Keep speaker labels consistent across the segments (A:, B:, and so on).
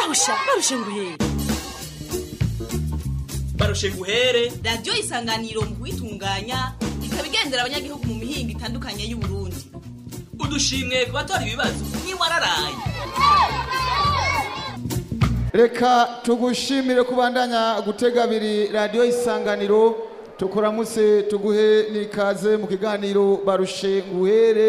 A: barusha barushe nguhere
B: barushe nguhere
A: radiyo isanganiro mu kuyitunganya ikaba igendera abanyagihugu mu mihinga itandukanye y'uburundi
B: udushimwe ku batora ibibazo ntiwararaye
C: reka tugushimire kubandanya gutega abiri radiyo isanganiro tukuramutse tuguhe n'ikaze mu kiganiro barushe nguhere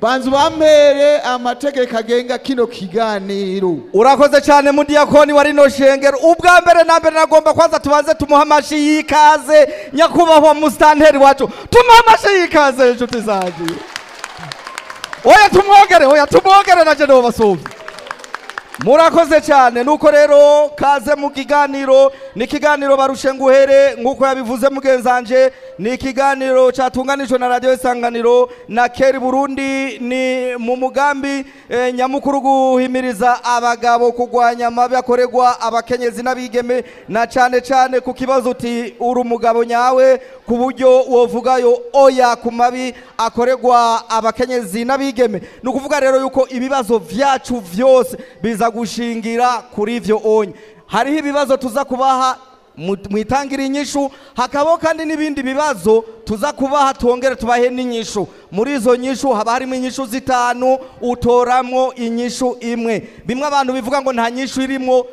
C: banza bambere amategeko agenga kino kiganiro
D: urakoze cyane mu diyakoni wa rino shengero ubwa mbere na mbere nagomba kwaza tubanze tumuha amashi y'ikaze nyakubahwa musitanteri wacu tumuha amashi y'ikaze inshuti zanjye oya tumwogere oya tumwogere na jenoba basumbi murakoze cyane nuko rero kaze mu kiganiro ni ikiganiro barushe nguhere nk'uko yabivuze mugenzanje ni ikiganiro cyatunganijwe na radiyo isanganiro na keri burundi ni mu mugambi eh, nyamukuru guhimiriza abagabo kurwanya amabi akorerwa abakenyezi n'abigeme na cyane cyane ku kibazo uti uri umugabo nyawe ku buryo wovugayo oya ku mabi akorerwa abakenyezi n'abigeme ni ukuvuga rero yuko ibibazo byacu byose biza gushingira kuri ibyo onye hariho ibibazo tuza kubaha mu itangira inyishu hakabaho kandi n'ibindi bibazo tuza kubaha twongere tubahe n'inyishu muri izo nyishu haba harimo inyishu zitanu utoramo inyishu imwe bimwe abantu bivuga ngo nta nyishu irimo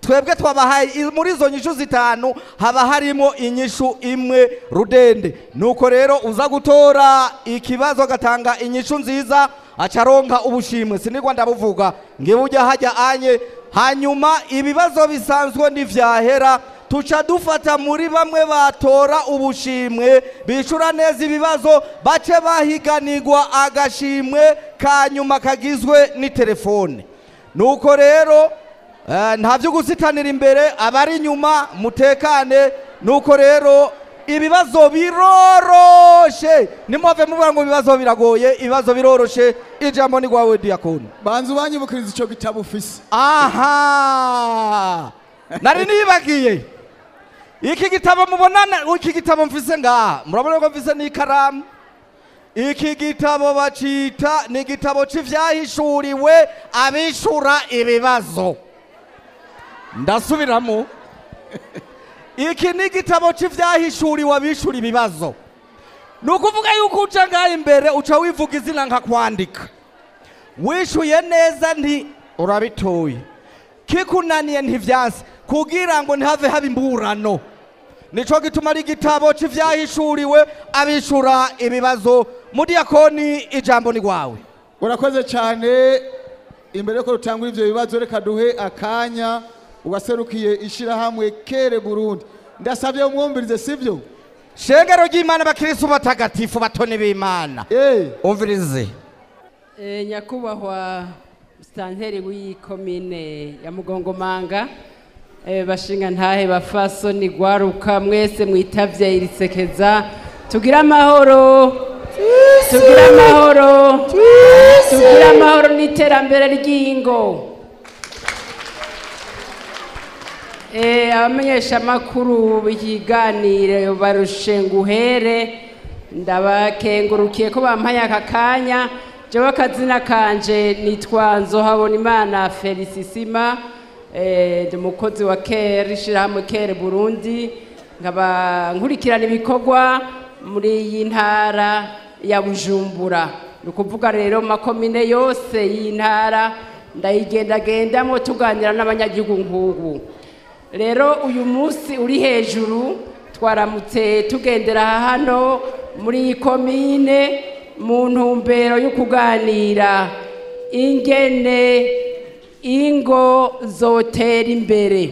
D: twebwe twabahaye muri izo nyishu zitanu haba harimo inyishu imwe rudende nuko rero uza gutora ikibazo agatanga inyishu nziza acaronka ubushimwe sinigwa ndabuvuga ngiwe ujya hajya anye hanyuma ibibazo bisanzwe ntibyahera tuca dufata muri bamwe batora ubushimwe bicura neza ibibazo bace bahiganirwa agashimwe ka nyuma kagizwe n'itelefone nuko rero eh, nta byo gusitanira imbere abari inyuma mutekane nuko rero ibibazo biroroshe nimwave muvuga ngo ibibazo biragoye ibibazo biroroshe ijambo ni rwawe diyakoni
C: banza ubanyibukiriza icyo gitabo ufise
D: aha nari nibagiye iki gitabo mubona iki gitabo mfise ngaha murabona ko mfise n'ikaramu iki gitabo bacita ni igitabo cy'ibyahishuriwe abishura ibibazo ndasubiramo iki ni igitabo cy'ibyahishuriwe abishura ibibazo ni ukuvuga yuko uca ngaha imbere uca wivuga izina nkakwandika wishyuye neza nti urabitoye kikunaniye ntibyanse kugira ngo ntihave haba imburano nicyo gituma ari igitabo cy'ibyahishuriwe abishura ibibazo muri yakoni ijambo ni rwawe
C: urakoze cyane imbere y'uko rutangura ibyo bibazo reka duhe akanya Waserukiye ishyirahamwe kere burundu ndasabye mwumvirize sibyo
D: shengero ry'imana abakirisitu batagatifu batoni b'imana
C: eh.
D: umvirize
E: eh, nyakubahwa sitanteri w'iyikomine ya mugongomanga eh, bashinga ntahe bafaso nigwaruka mwese mwitabye irisekeza tugira amahoro tugira amahoro tugira amahoro n'iterambere ry'ingo Eh, abamenyeshamakuru b'ikiganiro barushenguhere ndabakengurukiye ko bampaye aka kanya jewe akazina kanje nitwa nzohabonimana felisisima eh, ndi umukozi wa kere ishyirahamwe kere burundi nkaba nkurikirana ibikorwa muri iyi ntara ya bujumbura ni ukuvuga rero makomine yose y'intara ndayigendagendamo tuganira n'abanyagihugu nk'ubu rero uyu munsi uri hejuru twaramutse tugendera hano muri iyi komine mu ntumbero yo kuganira ingene ingo zotera imbere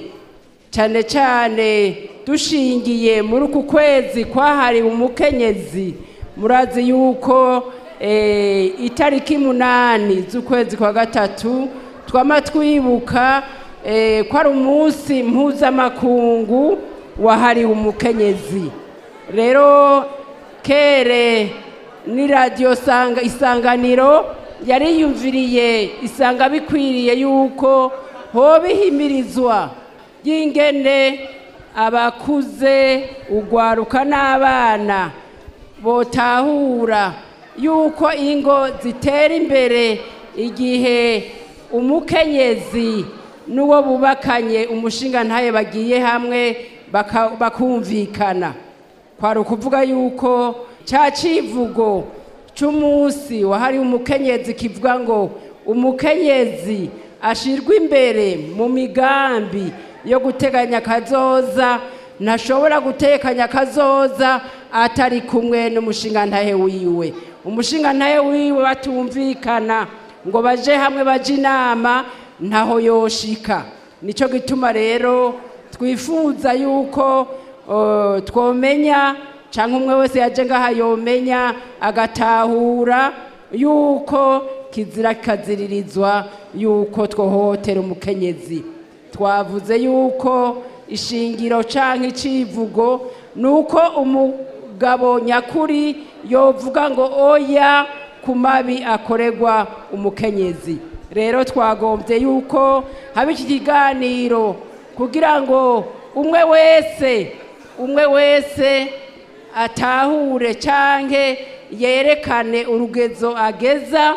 E: cyane cyane dushingiye muri uku kwezi kwahariwe umukenyezi murazi yuko eh, itariki munani z'ukwezi kwa gatatu twama twibuka Eh, ko ari umunsi mpuzamakungu wahariwe umukenyezi rero kere ni radiyo isanganiro yari yumviriye isanga bikwiriye yuko hobihimirizwa y'ingene abakuze ugwaruka n'abana botahura yuko ingo zitera imbere igihe umukenyezi n'uwo bubakanye umushinga ntaye bagiye hamwe bakumvikana kwari ukuvuga yuko cya kivugo cy'umunsi wahari umukenyezi kivuga ngo umukenyezi ashirwa imbere mu migambi yo guteganya akazoza ntashobora gutekanya akazoza atari kumwe n'umushinga ntahe wiwe umushinga ntahe wiwe batumvikana ngo baje hamwe bajye inama ntaho yoshika nicyo gituma rero twifuza yuko twomenya cyangwa umwe wese yaje ngaha yomenya agatahura yuko kizira kikaziririzwa yuko twohotera umukenyezi twavuze yuko ishingiro cyangwa icivugo ni uko umugabo nyakuri yovuga ngo oya ku mabi akoregwa umukenyezi rero twagombye yuko haba iki kiganiro kugira ngo umwe wese umwe wese atahure cyangwa yerekane urugezo ageza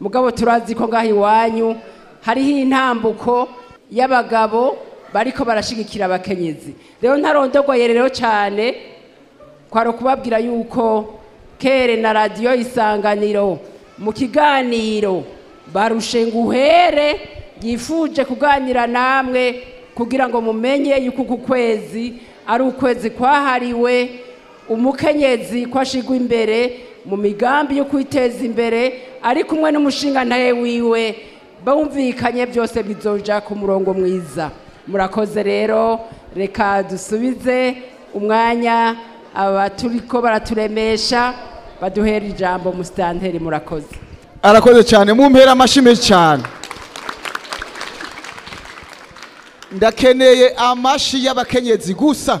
E: mugabo turazi ko ngaho iwanyu hariho intambuko y'abagabo bariko barashyigikira abakenyezi rero ntarondogoye rero cyane kwaro kubabwira yuko kere na radiyo isanganiro mu kiganiro barushe nguhere yifuje kuganira namwe kugira ngo mumenye yuko uku kwezi ari ukwezi kwahariwe umukenyezi ko imbere mu migambi yo kwiteza imbere ari kumwe n'umushingantahe wiwe bumvikanye byose bizoja ku murongo mwiza murakoze rero reka dusubize umwanya abaturiko baraturemesha baduhera ijambo musitanteri murakoze
C: arakoze cyane mumpera amashimi cyane ndakeneye amashi y'abakenyezi gusa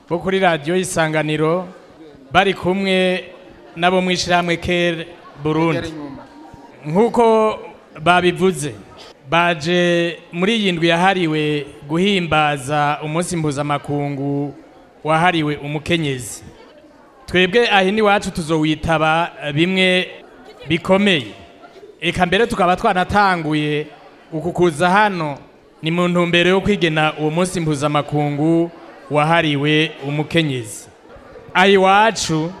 C: bo
F: kuri radiyo y'isanganiro bari kumwe n'abo mu ishyirahamwe kere burundi nk'uko babivuze baje muri iyi ndwi yahariwe guhimbaza umunsi mpuzamakungu wahariwe umukenyezi twebwe ahini iwacu tuzowitaba bimwe bikomeye reka mbere tukaba twanatanguye ukukuza hano ni mu ntumbero yo kwigena uwo munsi mpuzamakungu wahariwe umukenyezi aha iwacu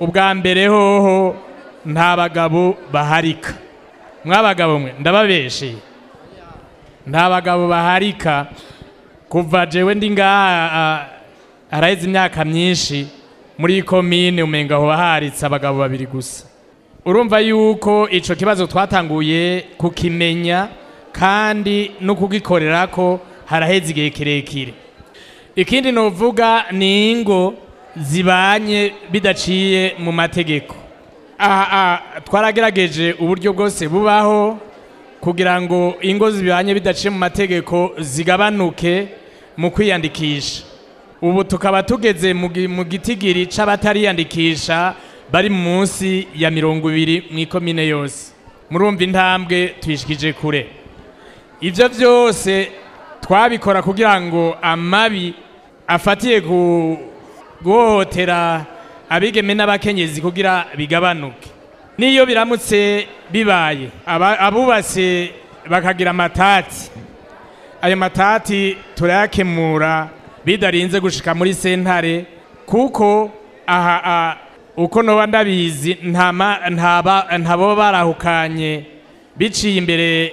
F: ubwa mbere hoho nta bagabo baharika mwabagabo mwe ndababeshye nta bagabo baharika kuva jewe ndi ngaha araheze imyaka myinshi muri komine umenga aho haritse abagabo babiri gusa urumva yuko icyo kibazo twatanguye kukimenya kandi no kugikorera ko haraheze igihe kirekire ikindi nuvuga ni ingo zibanye bidaciye mu mategeko aha twaragerageje uburyo bwose bubaho kugira ngo ingo zibanye bidaciye mu mategeko zigabanuke mu kwiyandikisha ubu tukaba tugeze mu gitigiri cy'abatariyandikisha bari munsi ya mirongo ibiri mu ikomine yose murumva intambwe tuyishikije kure ibyo byose twabikora kugira ngo amabi afatiye ku guhohotera abigeme n'abakenyezi kugira bigabanuke n'iyo biramutse bibaye abubatse bakagira amatati ayo matati turayakemura bidarinze gushika muri sentare kuko aha uko noba ndabizi ntabo barahukanye biciye imbere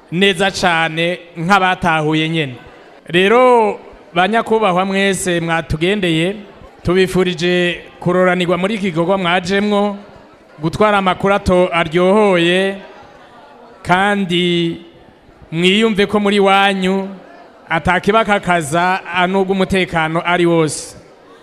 F: neza cyane nk'abatahuye nyine rero ba mwese mwatugendeye tubifurije kuroranirwa muri iki gikorwa mwajemwo gutwara amakuru ato aryohoye kandi mwiyumve ko muri wanyu atakibakakaza anubwo umutekano ari wose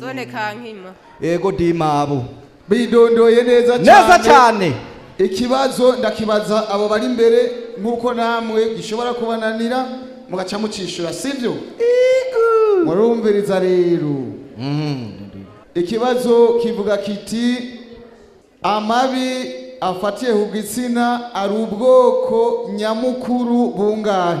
G: zone kankima
D: mm. yego dimabu
C: bidondoye neza cyane
D: neza cyane
C: ikibazo ndakibaza abo bari imbere nk'uko namwe gishobora kubananira mugaca mucishura sibyo murumviriza rero mm-hmm. ikibazo kivuga kiti amabi afatiye ku gitsina ari ubwoko nyamukuru bungahe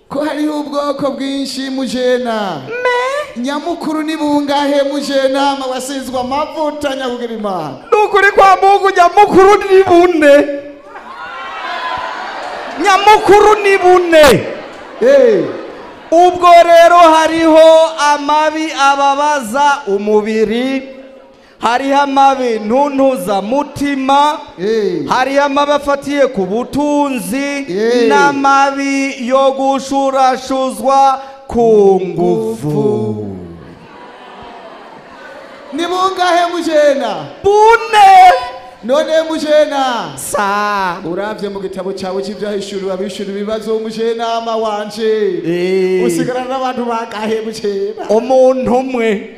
C: ko hariho ubwoko bwinshi mujena nyamukuru ni bungahe mujena wasizwe amavuta nyabugira imana
D: ni ukuri kwa mungu nyamukuru ni bune nyamukuru ni bune ubwo rero hariho amabi ababaza umubiri hariho amabi ntuntuza
C: mutima
D: hariho amabi afatiye ku butunzi n'amabi yo gushurashuzwa ku ngufu
C: ni bungahe mujena
D: bune
C: none mujena
D: sa
C: urabye mu gitabo cyawe cy'ibyahishuri abishuri ibibazo mujenama wanje usigarana n'abantu bangahe mujena
D: umuntu umwe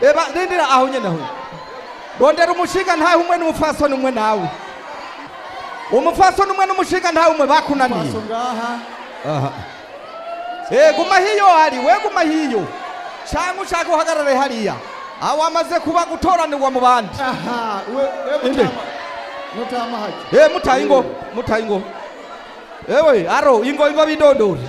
D: eba rindira aho nyene aho rondera umushinga ntawe umwe n'umupfasoni umwe nawe umupfasoni umwe n'umushinga ntawe umwe bakunaniye eh, guma hiyo hari we guma hiyo cyangwa ushaka uhagarare hariya aho wamaze kuba gutoranirwa mu bandi
C: mutaye
D: eh, ingo mutaye ingo ewe eh, aro ingo ingo
C: bidodori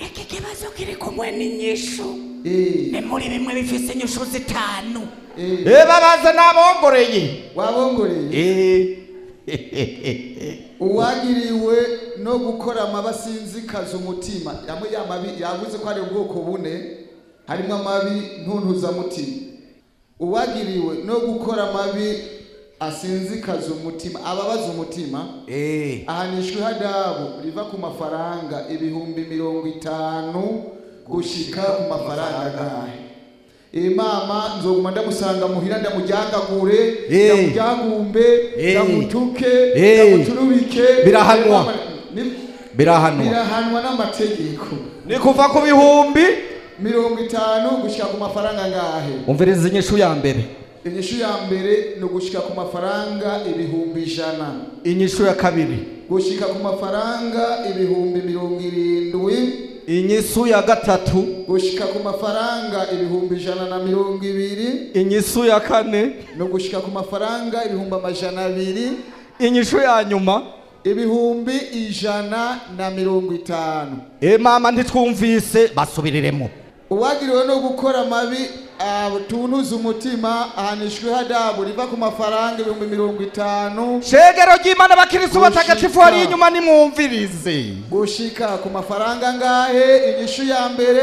H: iki kibazo kiri kumwe n'inyishu eh. ni muri bimwe bifite inyishu zitanu
D: eh. eh, babaza nabongoreye
C: wabongoreye uwagiriwe no gukora amabasinzikaza umutima yavuze ko ari ubwoko bune harimo amabi ntuntuzamutima uwagiriwe no gukora amabi asinzikaza umutima ababaza umutima eh. ahanishwa ihadabu riva ku mafaranga ibihumbi mirongo itanu gushyika ku mafaranga angahe mama nzoguma ndamusanga muhira ndamuryagagure
D: eh.
C: ndamuryagumbe
D: eh.
C: ndamutuke ndamuturubike
D: birahanwa birahanwa
C: n'amategeko
D: ni kuva ku bihumbi
C: mirongo itanu gushyira ku mafaranga angahe
D: umviriza inyishu ya mbere
C: inyishu ya mbere ni ugushyira ku mafaranga ibihumbi ijana
D: inyishu ya kabiri
C: gushyika ku mafaranga ibihumbi mirongo irindwi
D: inyisu ya gatatu
C: gushyika ku mafaranga ibihumbi ijana na mirongo ibiri
D: inyisu ya kane
C: ni ugushyika ku mafaranga ibihumbi amajana abiri
D: inyishu ya nyuma
C: ibihumbi ijana na mirongo itanu
D: e mama ntitwumvise basubiriremo
C: uwagiriwe no gukora amabi tunuza umutima ahanishwe ihadabu riva ku mafaranga ibihumbi mirongo itanu
D: shegero ry'imana abakirisitu batagatifu hari inyuma nimwumvirize
C: gushika ku mafaranga angahe inyishu ya mbere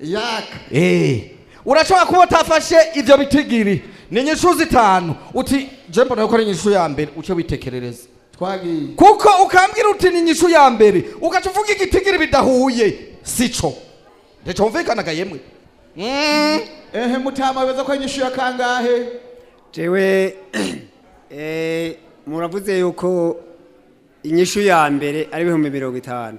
C: yaka
D: eh. urashobora kuba utafashe ibyo bitigiri ni inyishu zitanu uti jembo nawe ko ari inyishu ya mbere ucyo witekerereza
C: twagiye
D: kuko ukambwira uti ni inyishu ya mbere ugaca uvuga igitigiri bidahuye sico nticyumvikana yemwe Mm.
C: ehe mutama weza ko yanyishyuye akangahe
I: jewe eh, muravuze yuko inyishu ya mbere ari ibihumbi mirongo itanu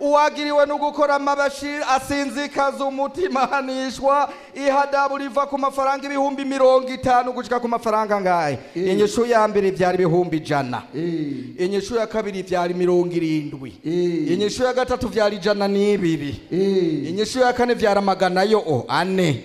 D: uwagiriwe no gukora amabashi asinzikaza umutima ahanishwa ihadabu riva ku mafaranga ibihumbi mirongo itanu gushyira ku mafaranga ngahe inyishu ya mbere byari ibihumbi ijana inyishu ya kabiri byari mirongo irindwi inyishu ya gatatu byari ijana n'ibiri inyishu ya kane byari magana yo ane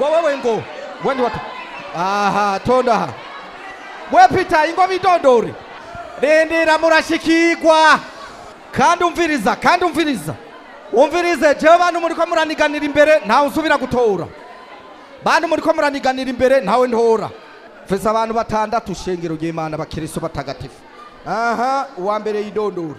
D: wowe ngo wendi wata aha tonda aha we pita ingo bidondore rindira murashikirwa kandi umviriza kandi umviriza umvirize jewe bantu muri ko muraniganira imbere ntawe usubira gutora bantu muri ko muraniganira imbere ntawe ntora feza abantu batandatu shengero ry'Imana bakiriso batagatifu aha uwa mbere yidondora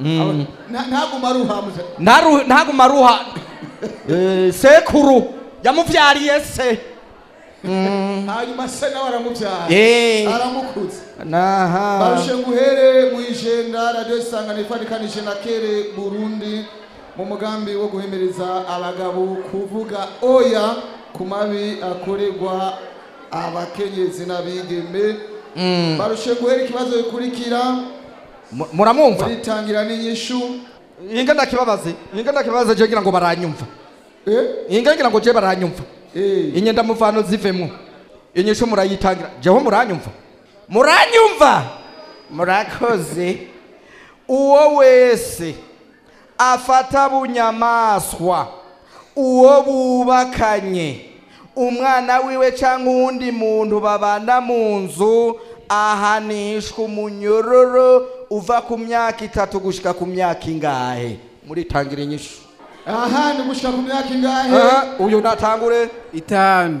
D: Mm.
C: ntaguma
D: eh, sekuru yamubyariye se mm.
C: hanyuma se nawe aramubyara
D: eh. aramukuze
C: barushe nguhere mu ijenda radiyo isangano ifarikanije na kere burundi mu mugambi wo guhemereza abagabo kuvuga oya ku mabi akorerwa abakenyezi n'abigeme
D: mm.
C: barushe guhera ikibazo bikurikira
D: muramwumva
C: uritangira n'inyishu
D: inga ndakibabaze inga ndakibabaze je ngira ngo baranyumva eh? inga ngira ngo je baranyumva eh. inyenda muvano zivemwo inyishu murayitangira jeho muranyumva muranyumva murakoze uwo wese afata bunyamaswa uwo bubakanye umwana wiwe cyangwa uwundi muntu babana mu nzu ahanishwa umunyururu uva ku myaka itatu gushika ku myaka ingahe muritangira inyishu
C: aha ni gushika ku myaka ingahe
D: uyu natangure
J: itanu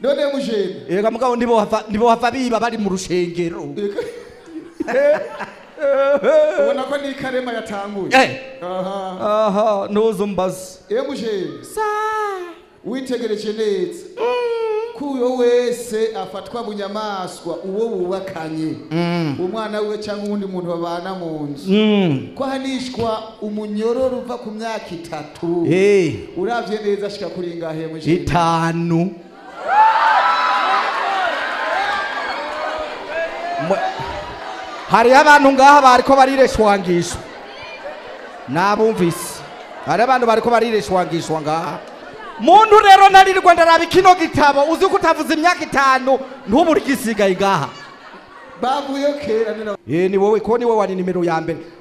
C: none mujenda
D: yega mugabo ndibo hava biba bari mu rushengero
C: ubona ko ni ikarema yatanguye aha
D: ntuzumbaze
C: emujeyi saa witegereje neza mm. ko uwo wese afatwa bunyamaswa uwo wubakanye mm. umwana we cyangwa uwundi muntu babana mu nzu
D: mm.
C: ko hanishwa umunyororo uva ku myaka itatu urabye neza ashika kuri ngahe mu
D: itanu hariho abantu ngaha bariko barireshwangishwa nabumvise hariho abantu bari ko barireshwangishwa ngaha muntu rero naririrwa ndaraba kino gitabo uzi ko utavuze imyaka itanu ntubure igisigaye ngaha
C: bavuyeho kera
D: ni wowe ko ni wowe wari nimero ya mbere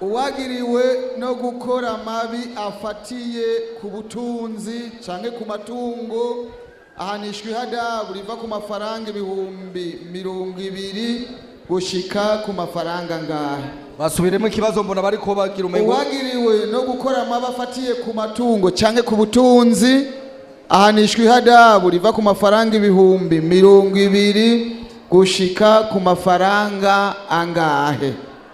C: uwagiriwe no gukora amabi afatiye ku butunzi cyangwa ku matungo ahanishwa ihadabu riva ku mafaranga ibihumbi mirongo ibiri gushyika ku mafaranga ngaha
D: basubiremo ikibazo mbona bari ko bagira umengo
C: uwagiriwe no gukora amaba afatiye ku matungo cyangwa ku butunzi ahanishwa ihadabu riva ku mafaranga ibihumbi mirongo ibiri gushika ku mafaranga angahe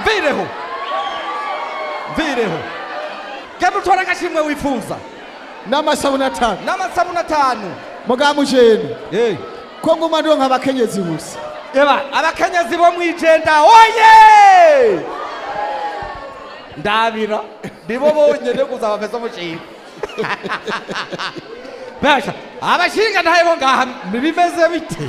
D: mvireho mvireho genda utore agashimwe wifuza
C: n'amasabune atanu
D: n'amasabune atanu
C: mugamu ko nguma ndonka abakenyezi gusa
D: eba abakenyezi bo mu ijenda oye ndabira nibo bonyine kuzaba meza abashinga abashingantahe bo ngaha bimeze bite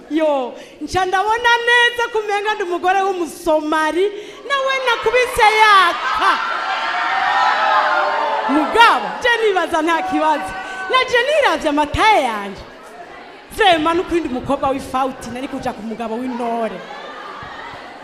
K: yo nca ndabona neza kumenga ndi umugore w'umusomari nawe nakubise yaka mugabo je nibaza nta kibazo naje niravye amataye yanjye vema nuko undi mukoba wifauti nari kuja kumugabo mugabo w'intore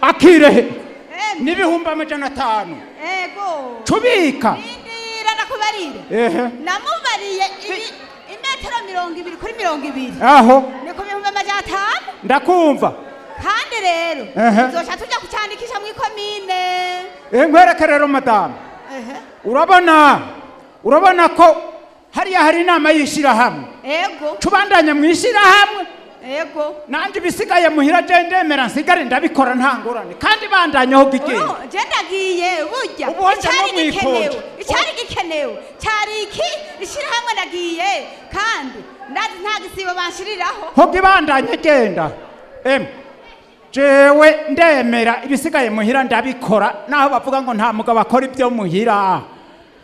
L: akirehe n'ibihumbi amajana atanu cubika
M: ndira
L: nakubarire
M: namubariye imetero mirongo ibiri kuri mirongo ibiri
L: aho
M: ni ku bihumbi amajana atanu
L: ndakumva
M: kandi rero tuzoca tujya kucyandikisha mu ikomine
L: eh, nkwereke rero madamu urabona urabona ko hariya hari inama y'ishyirahamwe
M: yego
L: tubandanya mu ishyirahamwe
M: yego
L: nanjye ibisigaye muhira ndemera nsigare ndabikora nta ngorane kandi bandanyeho
M: bigenda ngendagiye oh, burya icyari gikenewe icyari gikenewe cyari iki ishyirahamwe nagiye kandi nta gisibo banshiriraho
L: hogi bandanye genda emwe jewe ndemera ibisigaye muhira ndabikora naho bavuga ngo nta mugabo akora ibyo muhira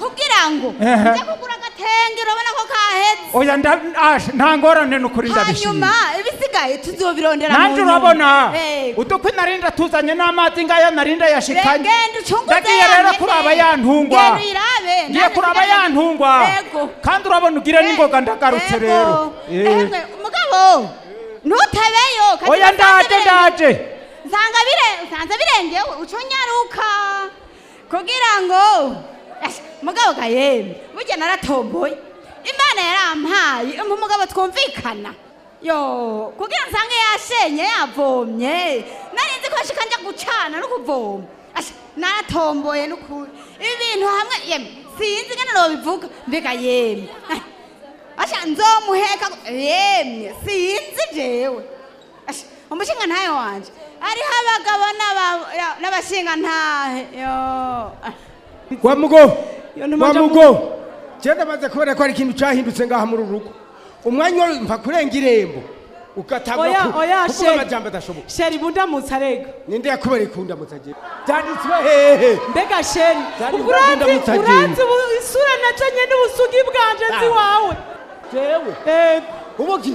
M: kugira ngo njye kugura agatenge urabona ko kahetse
L: oya ndaje ah, nta ngorane ni ukuri ndabishimye
M: hanyuma ibisigaye tuzobirondera mu
L: nanjye urabona
M: eh.
L: udukwi narinda tuzanye n'amazi ngaya narinda yashikanye ndagiye rero kuri
M: aba yantungwa
L: ngiye kuri aba
M: yantungwa
L: kandi urabona ugire n'ingoga ndagarutse rero eh.
M: mugabo ntutebeyo
L: oya ndaje ndaje
M: nsanza birenge uca kugira ngo mugabo gahembe burya naratomboye imana yarampaye umugabo twumvikana yo kugira nsange yashenye yavomye nari nzi ko njya gucana no kuvoma naratomboye n'ukuri ibi bintu hamwe yemwe sinzi ngana nabivuga mbega yemwe nzomuheka yemwe sinzi jewe umushingantahe wanjye hariho abagabo n'abashingantahe
N: wa mugo wa mugo genda maze kubera ko hari ikintu cyahindutse ngaha muri uru rugo umwanya wari mva kurenga irembo ukatagwa
K: kuko
N: amajyamba adashoboka
K: sheri bundamutse arega
N: ninde yakubera ikundamutse agenda byanditswe hehe
K: mbega sheri uranze isura nacanye n'ubusugi bwanje nzi
N: ah.
K: wawe
N: jewe eh. ubuki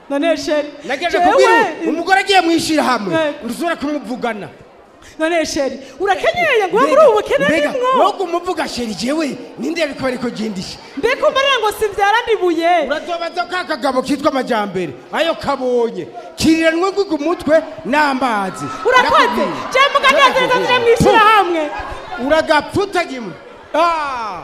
K: none sheri
N: nageje kubwira umugore agiye mu ishyirahamwe urusura kumuvugana
K: none sheri urakenyeye ngo wabure
N: ubukene
K: nimwo
N: wowe umuvuga sheri jewe ninde yabikubari kugendisha
K: mbega umbarira ngo simbyara ndibuye
N: uratobaza ka kagabo kitwa amajyambere ayo kabonye kiriranwe guga umutwe n'amazi
K: urakoze jewe muganezereza tuje mwishyirahamwe
N: uragapfa utagimwe
L: ah!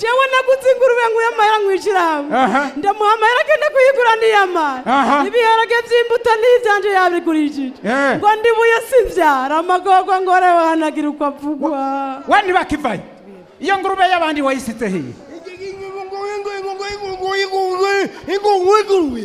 K: jewe naguze ingurube nkuye amahera nkwishyira
L: hamwe
K: ndamuha amahera agenda kuyigura
L: niyamara
K: ibiharage by'imbuto n'iy'ibyanje yabigurishije ngo ndibuye simbyara amagogo ngorewe hanagira uko avugwa
L: we ntibakivaye iyo ngurube y'abandi wayisitse hiye
N: ingurube ingurube
C: ingurube ingurube ingurube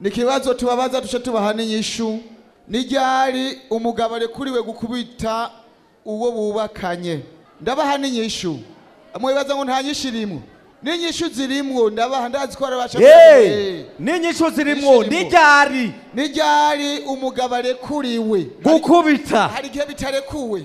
C: nikibazo tubabaza tuce tubahana inyishu nijyari umugabo arekuriwe gukubita uwo bubakanye ndabaha n'inyishu mwibaza ngo nta nyishu irimo n'inyishu zirimwo ndabaha ndazi ko barabasha
D: n'inyishu zirimwo nijyari
C: nijyari umugabo arekuriwe
D: gukubita
C: hari igihe bitarekuwe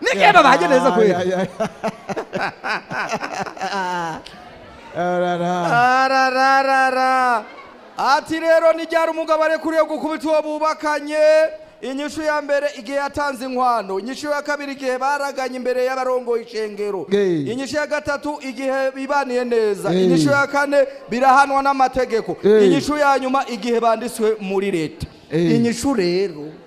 C: n'igihe babanye neza
D: kubera arararara ati rero n'iryari umugabo arekuriye gukubita uwo bubakanye inyishu ya mbere igihe yatanze inkwano inyishu ya kabiri igihe baraganye imbere y'abarongoye ishengero inyishu ya gatatu igihe bibaniye neza inyishu ya kane birahanwa n'amategeko inyishu ya nyuma igihe banditswe muri leta inyishu rero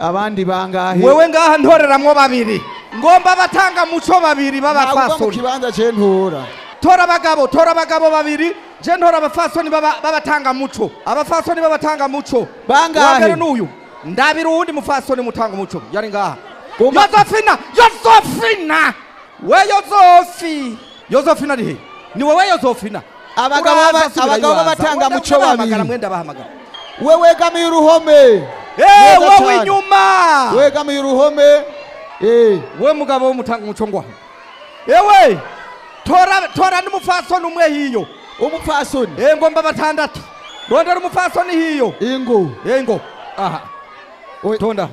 C: abandi bangahe
D: wewe ngaha ntoreramwo babiri ngomba abatanga muco babiri
C: b'abafasoni mu kibanza cye ntura
D: tora abagabo tora abagabo babiri je ntora abafasoni b'abatanga muco abafasoni b'abatanga muco
C: bangahe
D: n'uyu ndabira uwundi mufasoni mutanga umuco yari ngaha yozofina yozofina we yozofi yozofina ari he eh. ni wowe yozofina
C: abagabo b'abatanga muco
D: babi
C: we wegamiye uruhome
D: wowe inyuma
C: wegamiye uruhome
D: we mugabo w'umutanga umuco ngwaho yewe tora n'umupfasoni umwe hiyo
C: umupfasoni yego
D: eh, mba batandatu rondera umupfasoni hiyo
C: ingo
O: yego
D: eh, aha
C: tondaho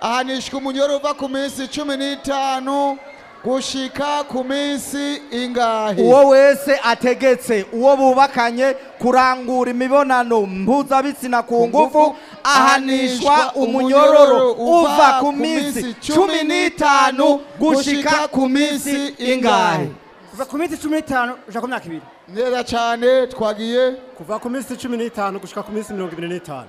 C: ahanishwa umunyoro uva ku minsi cumi n'itanu gushika ku minsi ingahe
D: uwo wese ategetse uwo bubakanye kurangura imibonano mpuzabitsina ku nguvu ahanishwa umunyororo uva ku minsi cumi n'itanu gushika ku minsi ingahe
O: kuva ku minsi cumi n'itanu ujya ku myaka ibiri
C: neza cyane twagiye
P: kuva ku minsi cumi n'itanu gushika ku minsi mirongo ibiri n'itanu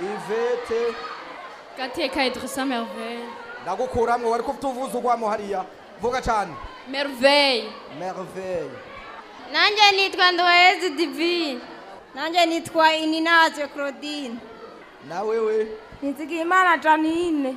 Q: ivete
R: gateka idirisa merveille
D: ndagukuramwo wari kutuvuza ugwamo hariya vuga cyane
R: merveille
D: merveille
Q: nanjye nitwa ndohezi divine nanjye nitwa ininaze claudine
D: nawewe
Q: nizigiyimana janine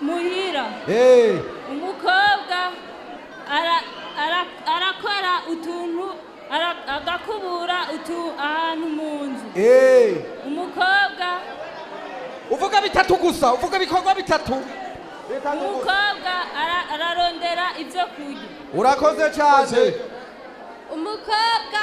D: muhira
Q: umukobwa ara arakora utuntu agakubura ahantu mu nzu
D: eh.
Q: umukobwa
D: uvuga bitatu gusa uvuga ibikorwa bitatu
Q: umukobwa ararondera ibyo kurya
D: urakoze cyane
Q: umukobwa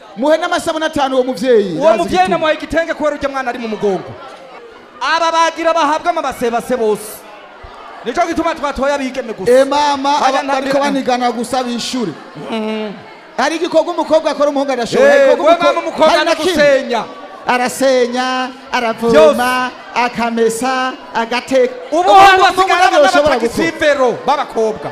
C: muhe n'amasabune atanu uwo mubyeyi
D: uwo mubyeyi namuhaye igitenge kubera ujya mwana ari mu mugongo aba bagira bahabwa ma base base bose nico gituma twatoya bigeme gusa
C: e eh,
D: mama
C: abariko banigana gusa bishure mm -hmm hari igikorwa umukobwa akora umuhungu
D: arashobora umukobwa arasenya
C: arasenya aravoma akamesa agateka
D: ubu
C: hantu hasigara
D: n'abatakisivero b'abakobwa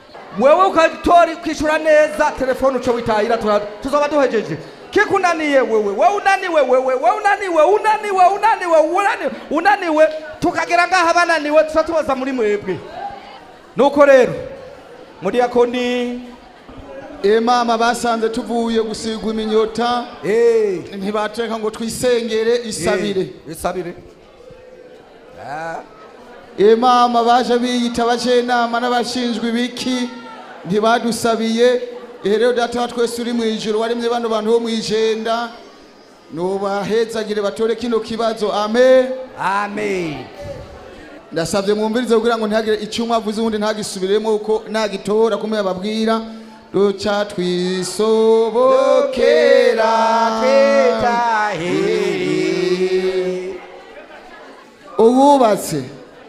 D: wewe ukagitora ukishyura neza telefone uca witahira tuzaba duhejeje kikunaniye wewe wewe unaniwe wewe wewe unaniwe unaniwe unaniwe unaniwe tukagera ngaha bananiwe tuza tubaza muri mwebwe nuko rero muri
C: yakoni Eh, mama basanze tuvuye gusigwa iminyota eh. ntibateka ngo twisengere eh, isabire
D: isabire
C: mama baje biyita abajenama n'abashinzwe ibiki ntibadusabiye rero data twese uri mu ijoro waremye bano bantu bo mu ijenda ntubahezagire batore kino kibazo amen
D: amen
C: ndasabye mwumvirize kugira ngo ntihagire icyuma avuze ubundi ntagisubiremo uko nagitora kumwe babwira duca twisobokera twetahere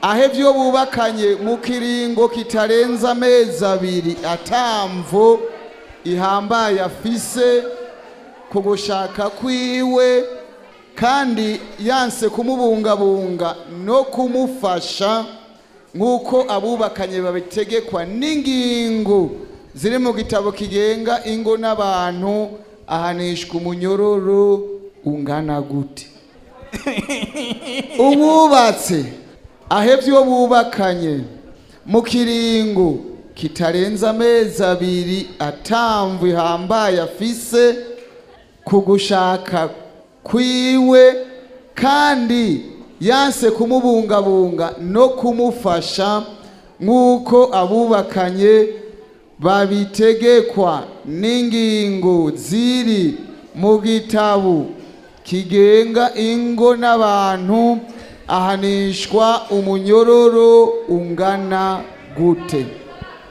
C: aho ibyo bubakanye mu kiringo kitarenze amezi abiri atamvu ihambaye afise ku gushaka kwiwe kandi yanse kumubungabunga no kumufasha nk'uko abubakanye babitegekwa n'ingingo ziri mu gitabo kigenga ingo n'abantu ahanishwa umunyororo ungana gute ububatse ahebye uwo bubakanye mu kiringo kitarenze amezi abiri atamvu ihambaye afise ku gushaka kwiwe kandi yanse kumubungabunga no kumufasha nk'uko abubakanye babitegekwa n'ingingo ziri mu gitabo kigenga ingo n'abantu ahanishwa umunyororo ungana gute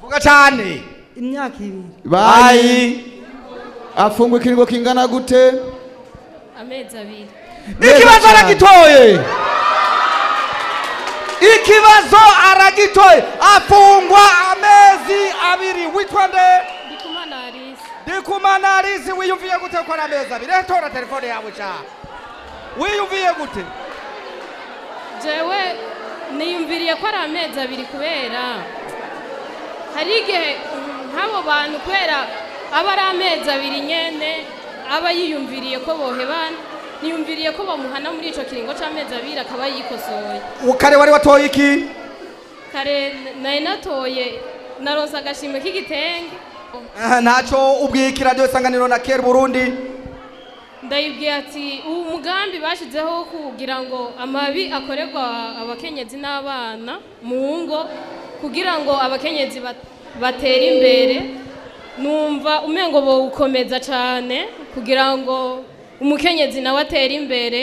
D: vuga cyane
S: imyaka ibiri
C: bayi afungwa ikiringo kingana gute
R: amezi abiri
D: ikibazo aragitoye ikibazo aragitoye afungwa amezi abiri witwa nde
R: ndikumana
D: alizi wiyumviye gute ko arameza bire eh, telefone yawe ca wiyumviye gute
R: jewe niyumviriye ko ari amezi abiri kubera hari igihe nk'abo bantu kubera aba ari amezi abiri nyine aba yiyumviriye ko bohebana niyumviriye ko bamuhana muri icyo kiringo cy'amezi abiri akaba yikosoye
D: kare wari watoye iki
R: kare nayo natoye na agashimwe k'igitenge
D: ntacyo ubwika iradiyo isanganiro na kera burundi
R: ndayibwiye ati ubu mugambi bashyizeho kugira ngo amabi akorerwa abakenyezi n'abana mu ngo kugira ngo abakenyezi batere imbere numva umengo ngo bawukomeza cyane kugira ngo umukenyezi nawe atere imbere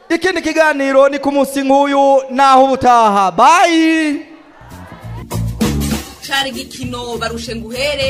D: ikindi kiganiro ni ku munsi nk'uyu naho ubutaha bayi
T: cyari igikino barushe nguhere